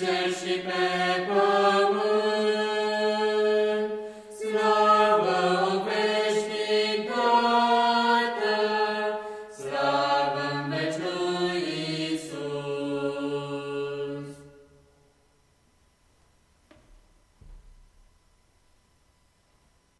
Jesus, I